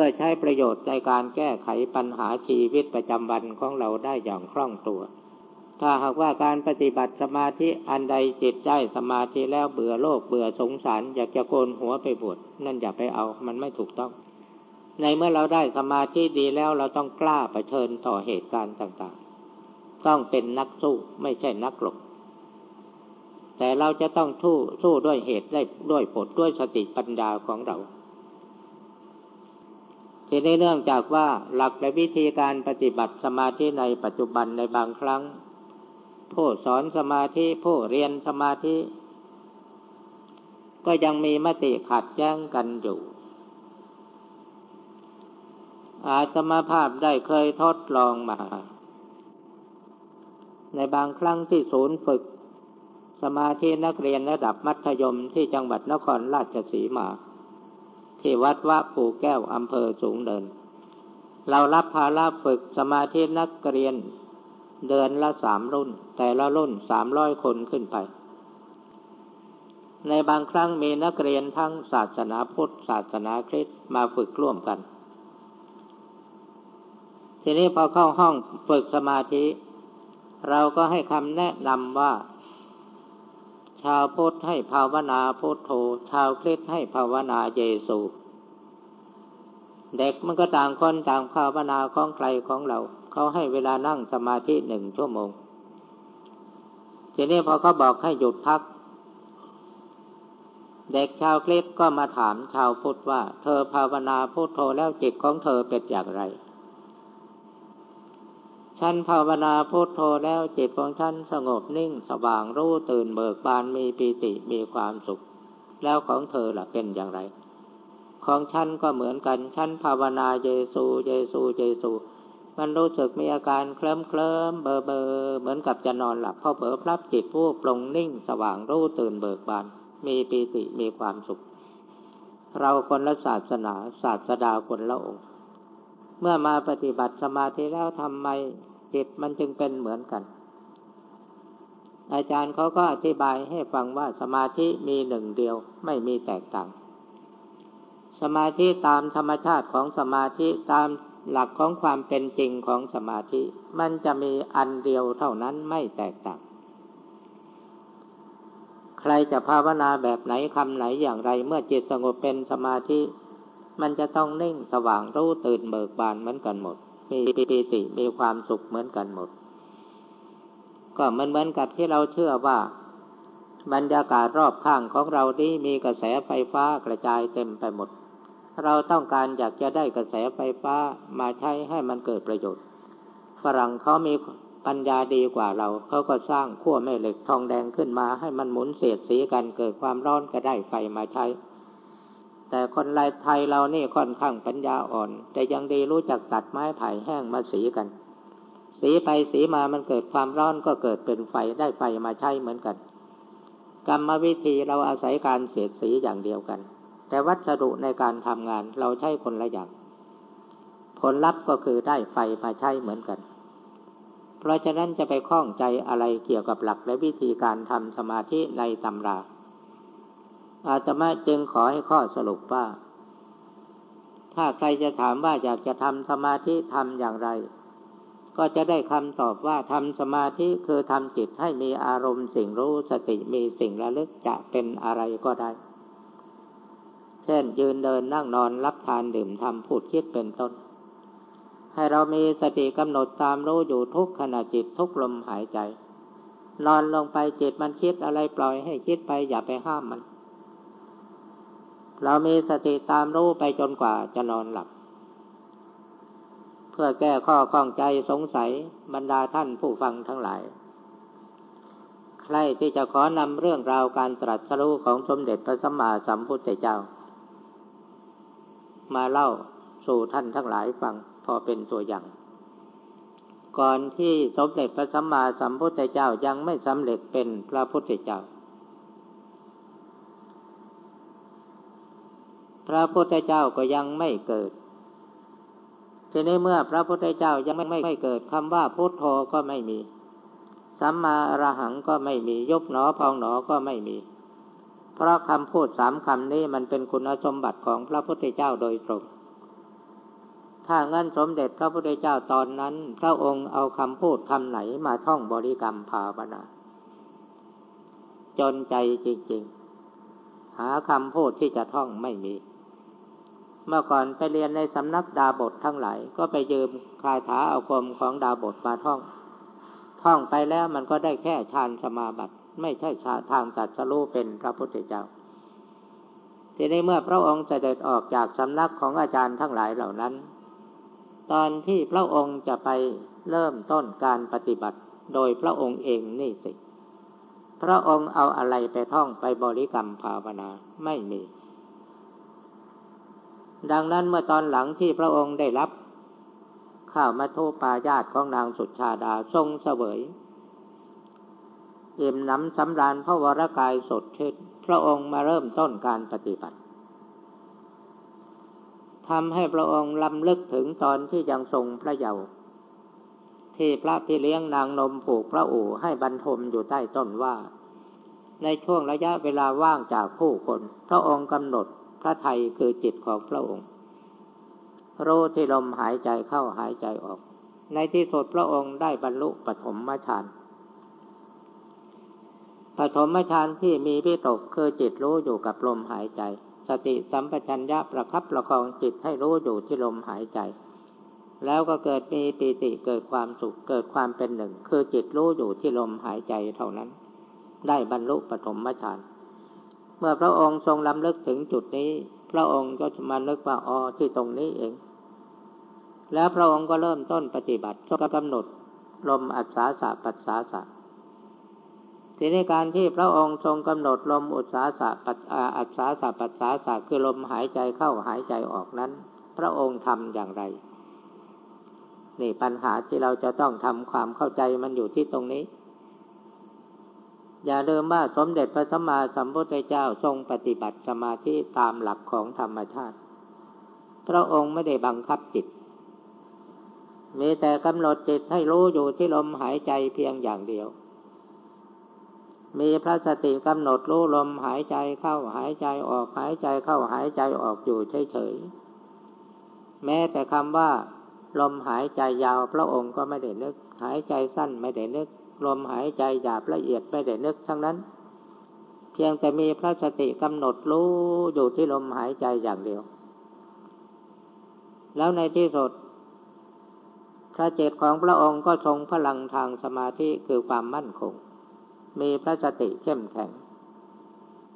พื่อใช้ประโยชน์ในการแก้ไขปัญหาชีวิตประจำวันของเราได้อย่างคล่องตัว ถ้าหากว่าการปฏิบัติสมาธิอันใดจิตใจสมาธิแล้วเบื่อโลกเบื่อสงสาร อยากจะโกนหัวไปบวชนั่นอย่าไปเอามันไม่ถูกต้อง ในเมื่อเราได้สมาธิดีแล้วเราต้องกล้าไปเชิญต่อเหตุการณ์ต่างๆ ต้องเป็นนักสู้ไม่ใช่นักหลบแต่เราจะต้องสู้สู้ด้วยเหตุได้ด้วยผลด้วยสติปัญญาของเรา ทีนี้เนื่องจากว่าหลักและวิธีการปฏิบัติสมาธิในปัจจุบันในบางครั้ง ผู้สอนสมาธิผู้เรียนสมาธิ ก็ยังมีมติขัดแย้งกันอยู่อาตมาภาพได้เคยทดลองมา ในบางครั้งที่ศูนย์ฝึก สมาธินักเรียนระดับมัธยมที่จังหวัดนครราชสีมา ที่วัดวะปู่แก้วอำเภอสูงเดิน เรารับภาระฝึกสมาธินักเรียน เดือนละสามรุ่น แต่ละรุ่นสามร้อยคนขึ้นไป ในบางครั้งมีนักเรียนทั้งศาสนาพุทธ ศาสนาคริสต์มาฝึกร่วมกัน ทีนี้พอเข้าห้องฝึกสมาธิ เราก็ให้คำแนะนำว่า ชาวพุทธให้ภาวนาพุทโธ ชาวคริสต์ให้ภาวนาเยซู เด็กมันก็ต่างคนต่างภาวนาของใครของเรา เขาให้เวลานั่งสมาธิหนึ่งชั่วโมง ทีนี้พอเขาบอกให้หยุดพัก เด็กชาวคริสต์ก็มาถามชาวพุทธว่า เธอภาวนาพุทโธแล้วจิตของเธอเป็นอย่างไร ฉันภาวนาพุทโธแล้วจิตของฉันสงบนิ่งสว่างรู้ตื่นเบิกบานมีปีติมีความสุข แล้วของเธอล่ะเป็นอย่างไร ของฉันก็เหมือนกันฉันภาวนาเยซูเยซูเยซูมันรู้สึกมีอาการเคลิ้มเคลิ้มเบอเบอเหมือนกับจะนอนหลับพอเผลอพลับจิตผู้ปลงนิ่งสว่างรู้ตื่นเบิกบาน มีปีติมีความสุข เราคนละศาสนาศาสดาคนละองค์ เมื่อมาปฏิบัติสมาธิแล้วทำไมจิตมันจึงเป็นเหมือนกัน อาจารย์เขาก็อธิบายให้ฟังว่าสมาธิมีหนึ่งเดียวไม่มีแตกต่าง สมาธิตามธรรมชาติของสมาธิตามหลักของความเป็นจริงของสมาธิ มันจะมีอันเดียวเท่านั้นไม่แตกต่าง ใครจะภาวนาแบบไหนคำไหนอย่างไร เมื่อจิตสงบเป็นสมาธิ มันจะต้องนิ่งสว่างรู้ตื่นเบิกบานเหมือนกันหมด มีปิติมีความสุขเหมือนกันหมด ก็มันเหมือนกับที่เราเชื่อว่าบรรยากาศรอบข้างของเรานี้มีกระแสไฟฟ้ากระจายเต็มไปหมด เราต้องการอยากจะได้กระแสไฟฟ้ามาใช้ให้มันเกิดประโยชน์ ฝรั่งเขามีปัญญาดีกว่าเรา เขาก็สร้างขั้วแม่เหล็กทองแดงขึ้นมาให้มันหมุนเสียดสีกันเกิดความร้อนก็ได้ไฟมาใช้ แต่คนไไทยเรานี่ค่อนข้างปัญญาอ่อน แต่ยังดีรู้จักตัดไม้ไผ่แห้งมาสีกัน สีไปสีมามันเกิดความร้อนก็เกิดเป็นไฟได้ไฟมาใช้เหมือนกัน กรรมวิธีเราอาศัยการเสียดสีอย่างเดียวกัน แต่วัสดุในการทำงานเราใช้คนละอย่าง ผลลัพธ์ก็คือได้ไฟมาใช้เหมือนกัน เพราะฉะนั้นจะไปคล้องใจอะไรเกี่ยวกับหลักและวิธีการทำสมาธิในตำรา อาตมาจึงขอให้ข้อสรุปว่า ถ้าใครจะถามว่าอยากจะทำสมาธิทำอย่างไร ก็จะได้คำตอบว่าทำสมาธิคือทำจิตให้มีอารมณ์สิ่งรู้สติมีสิ่งระลึกจะเป็นอะไรก็ได้ เช่นยืนเดินนั่งนอนรับทานดื่มทำพูดคิดเป็นต้น ให้เรามีสติกำหนดตามรู้อยู่ทุกขณะจิตทุกลมหายใจ นอนลงไปจิตมันคิดอะไรปล่อยให้คิดไปอย่าไปห้ามมัน เรามีสติตามรู้ไปจนกว่าจะนอนหลับ เพื่อแก้ข้อข้องใจสงสัยบรรดาท่านผู้ฟังทั้งหลาย ใครที่จะขอนำเรื่องราวการตรัสรู้ของสมเด็จพระสัมมาสัมพุทธเจ้า มาเล่าสู่ท่านทั้งหลายฟังพอเป็นตัวอย่าง ก่อนที่สมเด็จพระสัมมาสัมพุทธเจ้ายังไม่สำเร็จเป็นพระพุทธเจ้า พระพุทธเจ้าก็ยังไม่เกิด ทีนี้เมื่อพระพุทธเจ้ายังไม่ไม่เกิดคำว่าพุทโธก็ไม่มี สัมมาอรหังก็ไม่มียบหนอพองหนอก็ไม่มี เพราะคำพูดสามคำนี้มันเป็นคุณสมบัติของพระพุทธเจ้าโดยตรง ถ้างั้นสมเด็จพระพุทธเจ้าตอนนั้น พระองค์เอาคำพูดคำไหนมาท่องบริกรรมภาวนาจนใจจริง ๆ หาคำพูดที่จะท่องไม่มี เมื่อก่อนไปเรียนในสำนักดาบททั้งหลาย ก็ไปยืมคาถาอาคมของดาบทมาท่อง ท่องไปแล้วมันก็ได้แค่ฌานสมาบัติ ไม่ใช่ชาทางตัดสรู้เป็นพระพุทธเจ้า ทีนี้เมื่อพระองค์เสด็จออกจากสำนักของอาจารย์ทั้งหลายเหล่านั้น ตอนที่พระองค์จะไปเริ่มต้นการปฏิบัติ โดยพระองค์เองนี่สิ พระองค์เอาอะไรไปท่องไปบริกรรมภาวนาไม่มี ดังนั้นเมื่อตอนหลังที่พระองค์ได้รับ ข้าวมาโทปายาตของนางสุชาดาทรงเสวยอิ่มน้ำสำราญพระวรกายสดชื่นพระองค์มาเริ่มต้นการปฏิบัติทำให้พระองค์ลำลึกถึงตอนที่ยังทรงพระเยาว์ที่พระพี่เลี้ยงนางนมผูกพระอู่ให้บรรทมอยู่ใต้ต้นว่า ในช่วงระยะเวลาว่างจากผู้คน พระองค์กำหนด พระไทยคือจิตของพระองค์รู้ที่ลมหายใจเข้าหายใจออก ในที่สุดพระองค์ได้บรรลุปฐมฌานปฐมฌานที่มีพิตกคือจิตรู้อยู่กับลมหายใจ สติสัมปชัญญะประคับประคองจิตให้รู้อยู่ที่ลมหายใจ แล้วก็เกิดมีปีติเกิดความสุขเกิดความเป็นหนึ่ง คือจิตรู้อยู่ที่ลมหายใจเท่านั้น ได้บรรลุปฐมฌาน เมื่อพระองค์ทรงลำลึกถึงจุดนี้ พระองค์ก็จะมานึกว่าอ๋อที่ตรงนี้เอง แล้วพระองค์ก็เริ่มต้นปฏิบัติก็กำหนดลมอัศสาสะปัสสาสะทีนี้การที่พระองค์ทรงกำหนดลมอุตสาสะปัสอัศสาสะปัสสาสะคือลมหายใจเข้าหายใจออกนั้น พระองค์ทำอย่างไร นี่ปัญหาที่เราจะต้องทำความเข้าใจมันอยู่ที่ตรงนี้ อย่าลืมว่าสมเด็จพระสัมมาสัมพุทธเจ้าทรงปฏิบัติสมาธิตามหลักของธรรมชาติ พระองค์ไม่ได้บังคับจิต มีแต่กำหนดจิตให้รู้อยู่ที่ลมหายใจเพียงอย่างเดียว มีพระสติกำหนดรู้ลมหายใจเข้าหายใจออกหายใจเข้าหายใจออกอยู่เฉยๆ แม้แต่คำว่าลมหายใจยาวพระองค์ก็ไม่ได้นึก หายใจสั้นไม่ได้นึก ลมหายใจหยาบละเอียดไม่ได้นึกทั้งนั้น เพียงแต่มีพระสติกำหนดรู้อยู่ที่ลมหายใจอย่างเดียว แล้วในที่สุดพระเจตของพระองค์ก็ทรงพลังทางสมาธิคือความมั่นคง มีพระสติเข้มแข็ง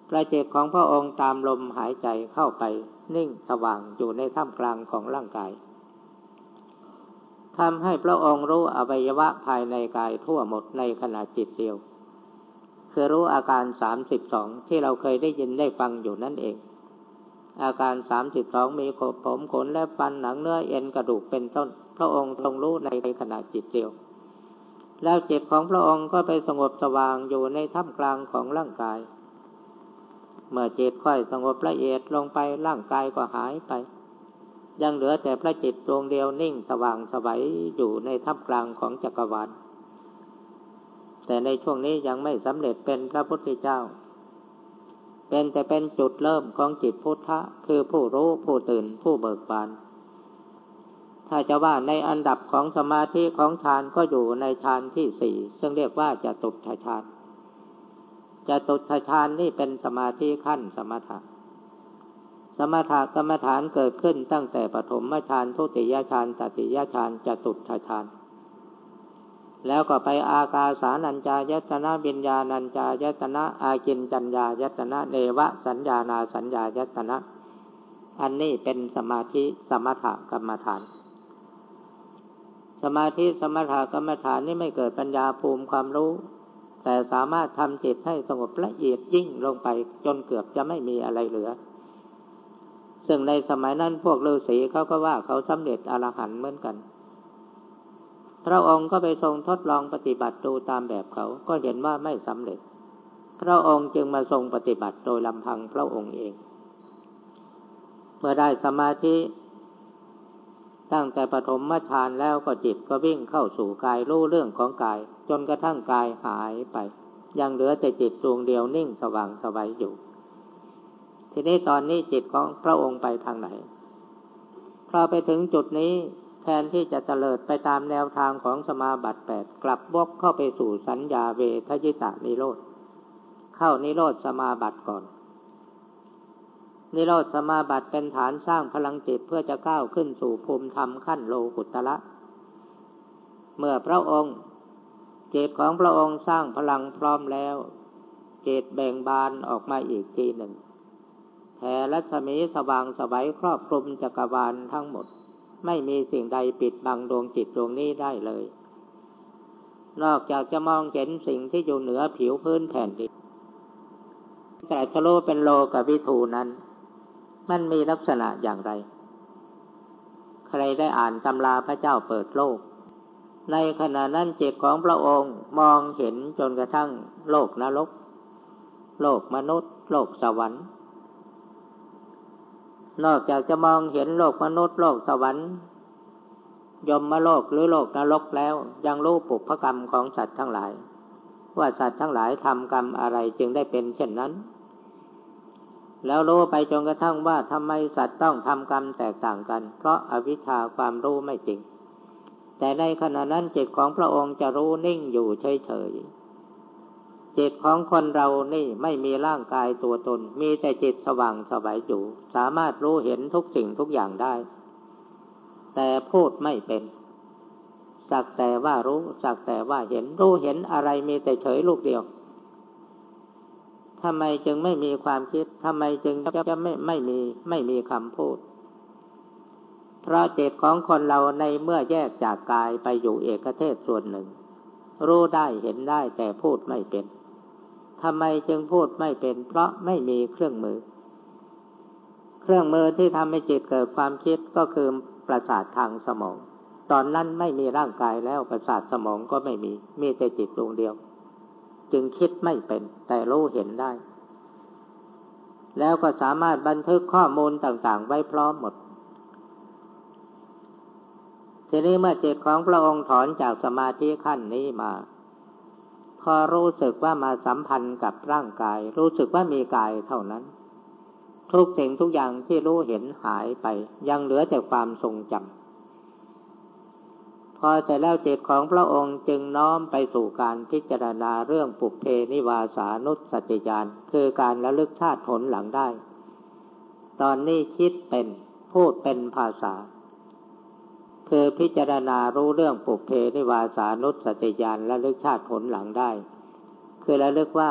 พระเจตของพระองค์ตามลมหายใจเข้าไปนิ่งสว่างอยู่ในท่ามกลางของร่างกาย ทำให้พระองค์รู้อวัยวะภายในกายทั่วหมดในขณะจิตเดียว คือรู้อาการสามสิบสองที่เราเคยได้ยินได้ฟังอยู่นั่นเอง อาการสามสิบสองมีขบผมขนและฟันหนังเนื้อเอ็นกระดูกเป็นต้น พระองค์ทรงรู้ในขณะจิตเดียว แล้วจิตของพระองค์ก็ไปสงบสว่างอยู่ในท่ามกลางของร่างกาย เมื่อจิตค่อยสงบละเอียดลงไปร่างกายก็หายไป ยังเหลือแต่พระจิตดวงเดียวนิ่งสว่างสวัยอยู่ในท่ามกลางของจักรวาล แต่ในช่วงนี้ยังไม่สำเร็จเป็นพระพุทธเจ้า เป็นแต่เป็นจุดเริ่มของจิตพุทธะ คือผู้รู้ผู้ตื่นผู้เบิกบาน ถ้าจะว่าในอันดับของสมาธิของฌานก็อยู่ในฌานที่สี่ซึ่งเรียกว่าจะตุตฌานจะตุตฌานนี่เป็นสมาธิขั้นสมถะ สมถะกรรมฐานเกิดขึ้นตั้งแต่ปฐมฌานทุติยฌานตติยฌานจตุตฌานแล้วก็ไปอากาสานัญจายตนะบิญญาณัญจายตนะอากินจัญญายตนะเนวะสัญญานาสัญญายตนะ อันนี้เป็นสมาธิสมถะกรรมฐาน สมาธิสมถกรรมฐานนี่ไม่เกิดปัญญาภูมิความรู้ แต่สามารถทำจิตให้สงบละเอียดยิ่งลงไปจนเกือบจะไม่มีอะไรเหลือ ซึ่งในสมัยนั้นพวกฤาษีเขาก็ว่าเขาสำเร็จอรหันต์เหมือนกัน พระองค์ก็ไปทรงทดลองปฏิบัติดูตามแบบเขาก็เห็นว่าไม่สำเร็จ พระองค์จึงมาทรงปฏิบัติโดยลำพังพระองค์เอง เมื่อได้สมาธิตั้งแต่ปฐมฌานแล้วก็จิตก็วิ่งเข้าสู่กายรู้เรื่องของกาย จนกระทั่งกายหายไป ยังเหลือแต่จิตดวงเดียวนิ่งสว่างสวัยอยู่ ทีนี้ตอนนี้จิตของพระองค์ไปทางไหน พอไปถึงจุดนี้แทนที่จะเตลิดไปตามแนวทางของสมาบัติแปดกลับวกเข้าไปสู่สัญญาเวทยิตานิโรธ เข้านิโรธสมาบัติก่อน นิโรธสมาบัติเป็นฐานสร้างพลังจิตเพื่อจะก้าวขึ้นสู่ภูมิธรรมขั้นโลกุตละ เมื่อพระองค์จิตของพระองค์สร้างพลังพร้อมแล้วจิตแบ่งบานออกมาอีกทีหนึ่ง แผ่รัศมีสว่างสวัยครอบคลุมจักรวาลทั้งหมด ไม่มีสิ่งใดปิดบังดวงจิตดวงนี้ได้เลย นอกจากจะมองเห็นสิ่งที่อยู่เหนือผิวพื้นแผ่นดินแต่ทะโลเป็นโลกับวิทูนั้น มันมีลักษณะอย่างไร ใครได้อ่านตำราพระเจ้าเปิดโลก ในขณะนั้นจิตของพระองค์มองเห็นจนกระทั่งโลกนรก โลกมนุษย์ โลกสวรรค์ นอกจากจะมองเห็นโลกมนุษย์โลกสวรรค์ ยมมาโลกหรือโลกนรกแล้ว ยังรู้ปุพกรรมของสัตว์ทั้งหลาย ว่าสัตว์ทั้งหลายทำกรรมอะไรจึงได้เป็นเช่นนั้น แล้วรู้ไปจนกระทั่งว่าทำไมสัตว์ต้องทำกรรมแตกต่างกัน เพราะอาวิชชาความรู้ไม่จริง แต่ในขณะนั้นจิตของพระองค์จะรู้นิ่งอยู่เฉยๆ จิตของคนเรานี่ไม่มีร่างกายตัวตน มีแต่จิตสว่างสบายอยู่ สามารถรู้เห็นทุกสิ่งทุกอย่างได้ แต่พูดไม่เป็นสักแต่ว่ารู้สักแต่ว่าเห็นรู้เห็นอะไรมีแต่เฉยลูกเดียวทำไมจึงไม่มีความคิดทำไมจึงจะไม่ไม่มีไม่มีคำพูด เพราะจิตของคนเราในเมื่อแยกจากกายไปอยู่เอกเทศส่วนหนึ่ง รู้ได้เห็นได้แต่พูดไม่เป็น ทำไมจึงพูดไม่เป็น เพราะไม่มีเครื่องมือ เครื่องมือที่ทำให้จิตเกิดความคิดก็คือประสาททางสมอง ตอนนั้นไม่มีร่างกายแล้วประสาทสมองก็ไม่มี มีแต่จิตดวงเดียว จึงคิดไม่เป็น แต่รู้เห็นได้ แล้วก็สามารถบันทึกข้อมูลต่างๆ ไว้พร้อมหมดทีนี้เมื่อจิตของพระองค์ถอนจากสมาธิขั้นนี้มา พอรู้สึกว่ามาสัมพันธ์กับร่างกาย รู้สึกว่ามีกายเท่านั้น ทุกสิ่งทุกอย่างที่รู้เห็นหายไป ยังเหลือแต่ความทรงจำพอเสร็จแล้วจิตของพระองค์จึงน้อมไปสู่การพิจารณาเรื่องปุเพนิวาสานุสติญาณคือการระลึกชาติผลหลังได้ ตอนนี้คิดเป็นพูดเป็นภาษา คือพิจารณารู้เรื่องปุเพนิวาสานุสติญาณและลึกชาติผลหลังได้ คือระลึกว่า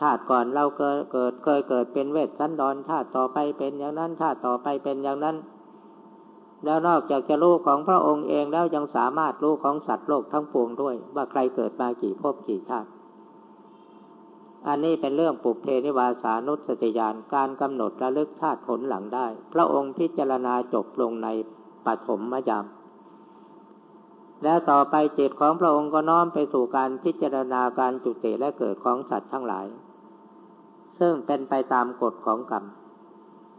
ชาติก่อนเราเกิดเกิดเคยเกิดเป็นเวทสันดรชาติต่อไปเป็นอย่างนั้น ชาติต่อไปเป็นอย่างนั้น แล้วนอกจากจะรู้ของพระองค์เองแล้วยังสามารถรู้ของสัตว์โลกทั้งปวงด้วย ว่าใครเกิดมากี่ภพกี่ชาติ อันนี้เป็นเรื่องปุเพนิวาสานุสติญาณการกำหนดระลึกชาติผลหลังได้ พระองค์พิจารณาจบลงใน ปฐมมยามแล้วต่อไปจิตของพระองค์ก็น้อมไปสู่การพิจารณาการจุติและเกิดของสัตว์ทั้งหลาย ซึ่งเป็นไปตามกฎของกรรม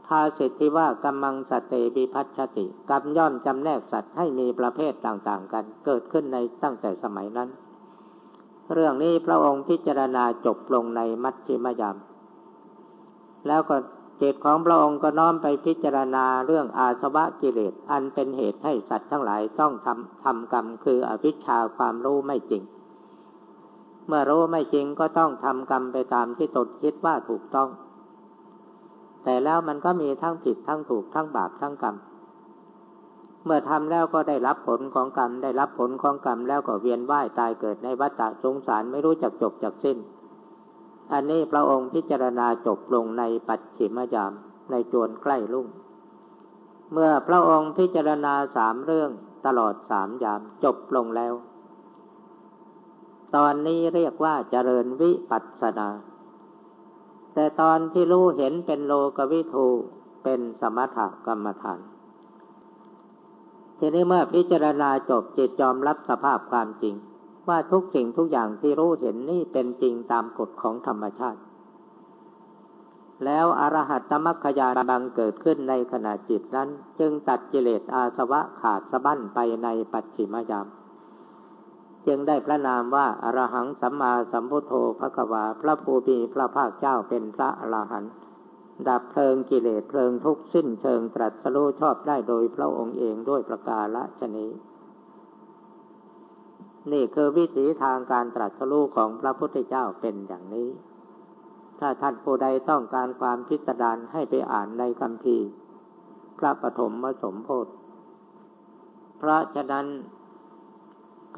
ภาสิทธิว่ากรรมังสเตบิพัชติกรรมย่อมจำแนกสัตว์ให้มีประเภทต่างๆกัน เกิดขึ้นในตั้งแต่สมัยนั้น เรื่องนี้พระองค์พิจารณาจบลงในมัชฌิมยาม แล้วก็ จิตของพระองค์ก็น้อมไปพิจารณาเรื่องอาสวะกิเลส อันเป็นเหตุให้สัตว์ทั้งหลายต้องทำทำกรรมคืออวิชาความรู้ไม่จริง เมื่อรู้ไม่จริงก็ต้องทำกรรมไปตามที่ตนคิดว่าถูกต้อง แต่แล้วมันก็มีทั้งผิดทั้งถูกทั้งบาปทั้งกรรม เมื่อทำแล้วก็ได้รับผลของกรรม ได้รับผลของกรรมแล้วก็เวียนว่ายตายเกิดในวัฏสงสารไม่รู้จักจบจักสิ้น อันนี้พระองค์พิจารณาจบลงในปัจฉิมยามในจวนใกล้ลุ่ง เมื่อพระองค์พิจารณาสามเรื่องตลอดสามยามจบลงแล้ว ตอนนี้เรียกว่าเจริญวิปัสสนา แต่ตอนที่รู้เห็นเป็นโลกวิทูเป็นสมถกรรมฐาน ทีนี้เมื่อพิจารณาจบจิตยอมรับสภาพความจริง ว่าทุกสิ่งทุกอย่างที่รู้เห็นนี่เป็นจริงตามกฎของธรรมชาติ แล้วอรหัตตมัคคยานบังเกิดขึ้นในขณะจิตนั้น จึงตัดกิเลสอาสวะขาดสะบั้นไปในปัจฉิมยาม จึงได้พระนามว่าอรหังสัมมาสัมพุทโธพระกวา พระภูมิพระภาคเจ้าเป็นพระอรหันต์ดับเพลิงกิเลสเพลิงทุกสิ้นเชิงตรัสรู้ชอบได้โดยพระองค์เองด้วยประกาศชนี นี่คือวิถีทางการตรัสรู้ของพระพุทธเจ้าเป็นอย่างนี้ ถ้าท่านผู้ใดต้องการความพิสดารให้ไปอ่านในคำพีพระปฐมมสมโพธิเพราะฉะนั้น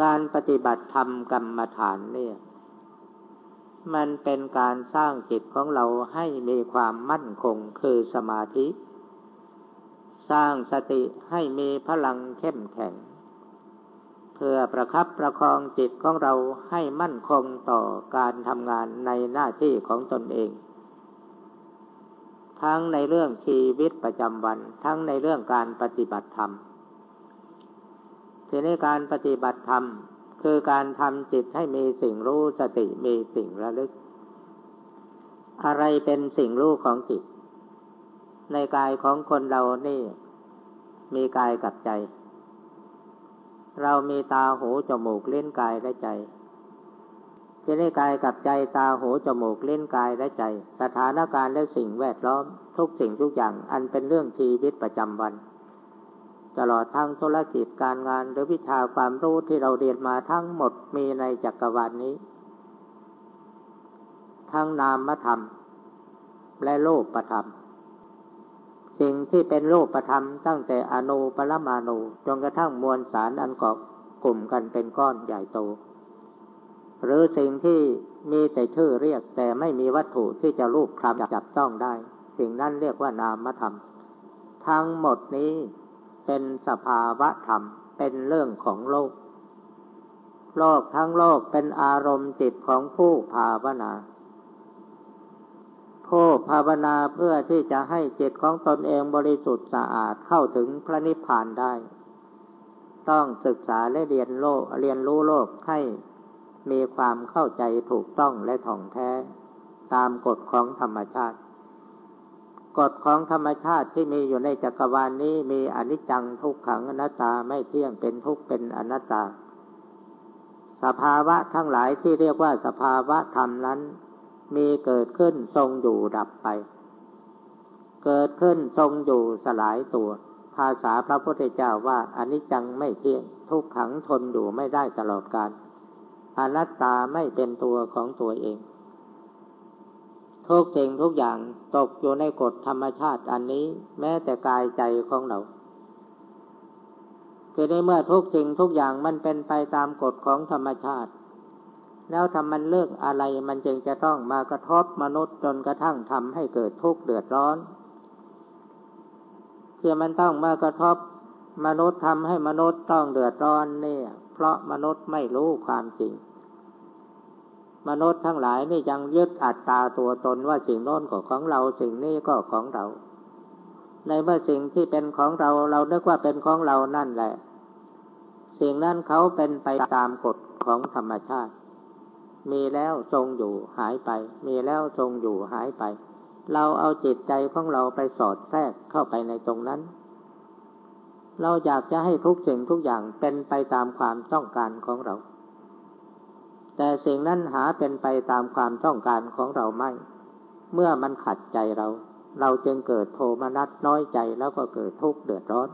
การปฏิบัติธรรมกรรมฐานเนี่ย มันเป็นการสร้างจิตของเราให้มีความมั่นคงคือสมาธิ สร้างสติให้มีพลังเข้มแข็ง เพื่อประครับประคองจิตของเราให้มั่นคงต่อการทำงานในหน้าที่ของตนเอง ทั้งในเรื่องชีวิตประจำวัน ทั้งในเรื่องการปฏิบัติธรรมทีนี้การปฏิบัติธรรมคือการทำจิตให้มีสิ่งรู้สติมีสิ่งระลึก อะไรเป็นสิ่งรู้ของจิต ในกายของคนเรานี่ มีกายกับใจ เรามีตาหูจมูกเล่นกายและใจทีนี้กายกับใจตาหูจมูกเล่นกายและใจ สถานการณ์และสิ่งแวดล้อม ทุกสิ่งทุกอย่างอันเป็นเรื่องชีวิตประจำวัน ตลอดทั้งธุรกิจการงานหรือวิชาความรู้ที่เราเรียนมาทั้งหมดมีในจักรวาลนนี้ ทั้งนามธรรม และโลกประธรรม สิ่งที่เป็นโลกประธรรมตั้งแต่อนุปรมาณูจนกระทั่งมวลสารอันเกาะกลุ่มกันเป็นก้อนใหญ่โต หรือสิ่งที่มีแต่ชื่อเรียกแต่ไม่มีวัตถุที่จะรูปคลำจับต้องได้ สิ่งนั้นเรียกว่านามธรรม ทั้งหมดนี้เป็นสภาวะธรรมเป็นเรื่องของโลก โลกทั้งโลกเป็นอารมณ์จิตของผู้ภาวนา ผู้ภาวนาเพื่อที่จะให้จิตของตนเองบริสุทธิ์สะอาดเข้าถึงพระนิพพานได้ ต้องศึกษาและเรียนโลกเรียนรู้โลกให้มีความเข้าใจถูกต้องและถ่องแท้ ตามกฎของธรรมชาติ กฎของธรรมชาติที่มีอยู่ในจักรวาลนนี้มีอนิจจังทุกขังอนัตตาไม่เที่ยงเป็นทุกข์เป็นอนัตตา สภาวะทั้งหลายที่เรียกว่าสภาวะธรรมนั้น มีเกิดขึ้นทรงอยู่ดับไป เกิดขึ้นทรงอยู่สลายตัว ภาษาพระพุทธเจ้าว่าอนิจจังไม่เที่ยงทุกขังทนอยู่ไม่ได้ตลอดกาลอนัตตาไม่เป็นตัวของตัวเองทุกสิ่งทุกอย่างตกอยู่ในกฎธรรมชาติอันนี้ แม้แต่กายใจของเราทีนี้เมื่อทุกสิ่งทุกอย่างมันเป็นไปตามกฎของธรรมชาติ แล้วทำมันเลือกอะไรมันจึงจะต้องมากระทบมนุษย์จนกระทั่งทำให้เกิดทุกข์เดือดร้อนที่มันต้องมากระทบมนุษย์ทำให้มนุษย์ต้องเดือดร้อนเนี่ย เพราะมนุษย์ไม่รู้ความจริง มนุษย์ทั้งหลายนี่ยังยึดอัตตาตัวตนว่าสิ่งโน้นก็ของเราสิ่งนี้ก็ของเรา ในเมื่อสิ่งที่เป็นของเราเราเนึกว่าเป็นของเรานั่นแหละ สิ่งนั้นเขาเป็นไปตามกฎของธรรมชาติ มีแล้วทรงอยู่หายไป มีแล้วทรงอยู่หายไป เราเอาจิตใจของเราไปสอดแทรกเข้าไปในตรงนั้น เราอยากจะให้ทุกสิ่งทุกอย่างเป็นไปตามความต้องการของเรา แต่สิ่งนั้นหาเป็นไปตามความต้องการของเราไม่ เมื่อมันขัดใจเรา เราจึงเกิดโทมนัสน้อยใจแล้วก็เกิดทุกข์เดือดร้อน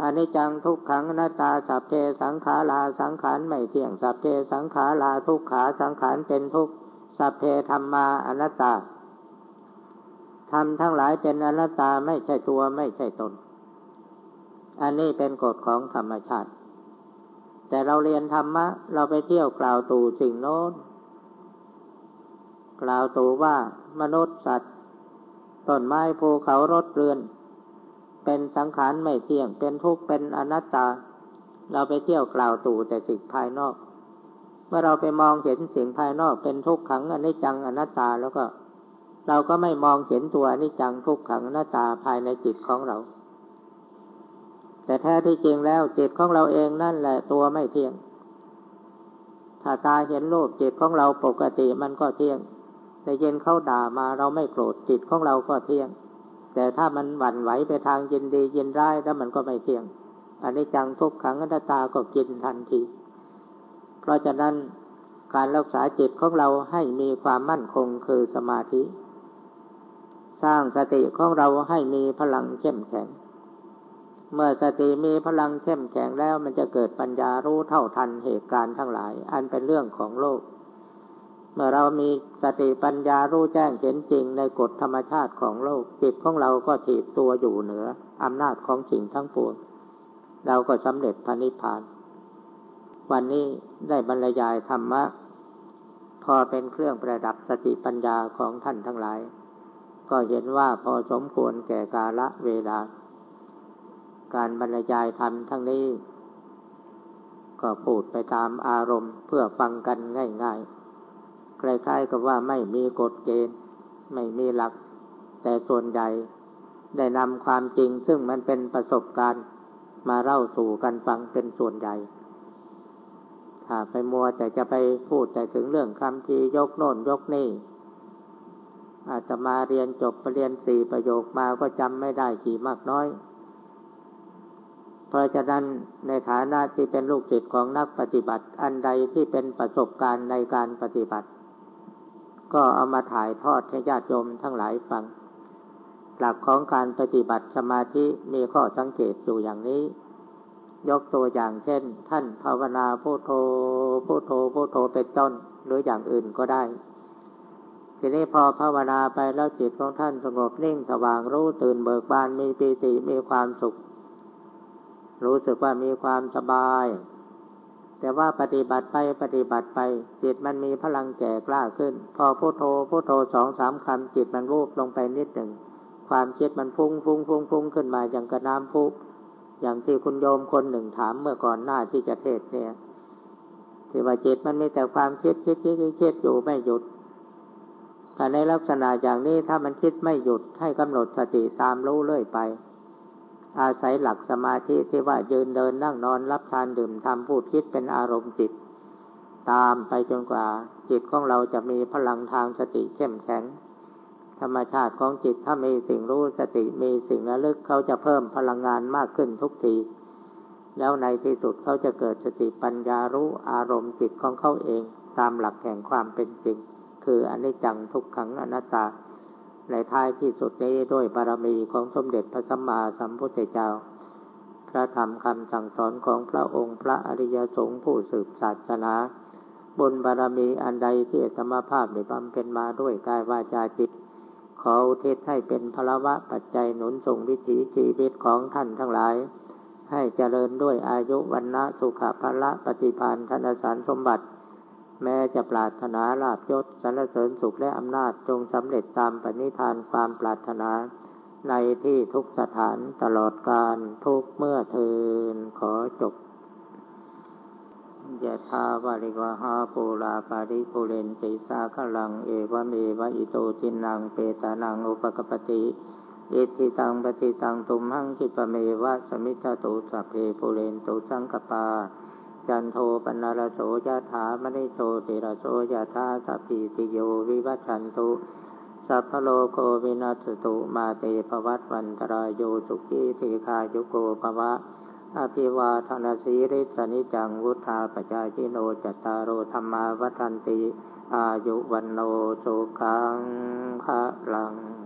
อันนี้จังทุกขังอนาตตาสัพเพสังขาราสังขารไม่เที่ยงสัพเพสังขาราทุกขาสังขารเป็นทุกสัพเพธรรมาอนัตตาทำทั้งหลายเป็นอนัตตาไม่ใช่ตัวไม่ใช่ตน อันนี้เป็นกฎของธรรมชาติ แต่เราเรียนธรรมะ เราไปเที่ยวกล่าวตู่สิ่งโน้น กล่าวตู่ว่ามนุษย์สัตว์ต้นไม้ภูเขารถเรือน เป็นสังขารไม่เที่ยง เป็นทุกข์ เป็นอนัตตา เราไปเที่ยวกล่าวตู่แต่สิ่งภายนอก เมื่อเราไปมองเห็นสิ่งภายนอกเป็นทุกขังอนิจจังอนัตตาแล้วก็ เราก็ไม่มองเห็นตัวอนิจจังทุกขังอนัตตาภายในจิตของเรา แต่แท้ที่จริงแล้วจิตของเราเองนั่นแหละตัวไม่เที่ยง ถ้าตาเห็นรูปจิตของเราปกติมันก็เที่ยง แต่เย็นเข้าด่ามาเราไม่โกรธจิตของเราก็เที่ยง แต่ถ้ามันหวั่นไหวไปทางยินดียินร้ายแล้วมันก็ไม่เที่ยง อันนี้จังทุกขังอนัตตาก็กินทันที เพราะฉะนั้นการรักษาจิตของเราให้มีความมั่นคงคือสมาธิ สร้างสติของเราให้มีพลังเข้มแข็ง เมื่อสติมีพลังเข้มแข็งแล้วมันจะเกิดปัญญารู้เท่าทันเหตุการณ์ทั้งหลาย อันเป็นเรื่องของโลก เมื่อเรามีสติปัญญารู้แจ้งเห็นจริงในกฎธรรมชาติของโลก จิตของเราก็ถีบตัวอยู่เหนืออำนาจของสิ่งทั้งปวง เราก็สำเร็จพระนิพพาน วันนี้ได้บรรยายธรรมะ พอเป็นเครื่องประดับสติปัญญาของท่านทั้งหลาย ก็เห็นว่าพอสมควรแก่กาละเวลา การบรรยายธรรมทั้งนี้ ก็พูดไปตามอารมณ์เพื่อฟังกันง่าย ๆ คล้ายๆกับว่าไม่มีกฎเกณฑ์ ไม่มีหลัก แต่ส่วนใหญ่ได้นำความจริงซึ่งมันเป็นประสบการณ์มาเล่าสู่กันฟังเป็นส่วนใหญ่ถ้าไปมัวแต่จะไปพูดแต่ถึงเรื่องคำทียกโน่นยกนี่ อาจจะมาเรียนจบปรริญญาสี่ประโยคมาก็จำไม่ได้กี่มากน้อย เพราะฉะนั้นในฐานะที่เป็นลูกศิษย์ของนักปฏิบัติ อันใดที่เป็นประสบการณ์ในการปฏิบัติ ก็เอามาถ่ายทอดให้ญาติโยมทั้งหลายฟัง หลักของการปฏิบัติสมาธิมีข้อสังเกตอยู่อย่างนี้ ยกตัวอย่างเช่น ท่านภาวนาพุโทโธพุโทโธพุโทโธเป็นต้นหรืออย่างอื่นก็ได้ ทีนี้พอภาวนาไปแล้วจิตของท่านสงบนิ่งสว่างรู้ตื่นเบิกบานมีปีติมีความสุข รู้สึกว่ามีความสบาย แต่ว่าปฏิบัติไปปฏิบัติไป จิตมันมีพลังแก่กล้าขึ้น พอพุโทโธพุโทโธสองสามคำจิตมันวูบลงไปนิดหนึ่ง ความคิดมันฟุ้งฟุ้งฟุ้งฟุ้งขึ้นมาอย่างกระน้ำพุอย่างที่คุณโยมคนหนึ่งถามเมื่อก่อนหน้าที่จะเทศเนี่ยที่ว่าจิตมันมีแต่ความคิดคิดคิดคิดอยู่ไม่หยุดแต่ในลักษณะอย่างนี้ถ้ามันคิดไม่หยุดให้กำหนดสติตามรู้เรื่อยไป อาศัยหลักสมาธิที่ว่ายืนเดินนั่งนอนรับทานดื่มทำพูดคิดเป็นอารมณ์จิต ตามไปจนกว่า จิตของเราจะมีพลังทางสติเข้มแข็ง ธรรมชาติของจิตถ้ามีสิ่งรู้สติมีสิ่งระลึกเขาจะเพิ่มพลังงานมากขึ้นทุกที แล้วในที่สุดเขาจะเกิดสติปัญญารู้อารมณ์จิตของเขาเอง ตามหลักแห่งความเป็นจริง คืออนิจจังทุกขังอนัตตา ในท้ายที่สุดนี้ด้วยบารมีของสมเด็จพระสัมมาสัมพุทธเจ้า พระธรรมคำสั่งสอนของพระองค์พระอริยสงฆ์ผู้สืบศาสนาบุญบารมีอันใดที่ธรรมภาพได้บำเพ็ญมาด้วยกายวาจาจิต ขออุทิศให้เป็นพลวะปัจจัยหนุนส่งวิถีชีวิตของท่านทั้งหลาย ให้เจริญด้วยอายุวันนะสุขภละปฏิพานธนสารสมบัติ แม้จะปรารถนาลาภยศสรรเสริญสุขและอำนาจจงสำเร็จตามปณิธานความปรารถนา ในที่ทุกสถานตลอดกาลทุกเมื่อเทอญขอจบยะถาวาริวะหาปูราปะริปูเรนติสาคะรัง เอวะเมวะอิโต ทินนังเปตานังอุปะกัปปะติอิจฉิตังปัตถิตังตุมหัง ขิปปะเมวะ สะมิชฌะตุสัพเพปูเรนตุสังกัปปา จันโทปนารโสยถามณิโชติรโสยถาสัพพิติโยวิวัชันตุสัพพโลโกวินัสตุมาเตภวัตวันตรายโยสุขีทีคายุโกภวะ อภิวาทนาสีริสนิจังวุธาปจายิโนจตารโอธรรมาวัฏันติ อายุวันโนสุขังภะลัง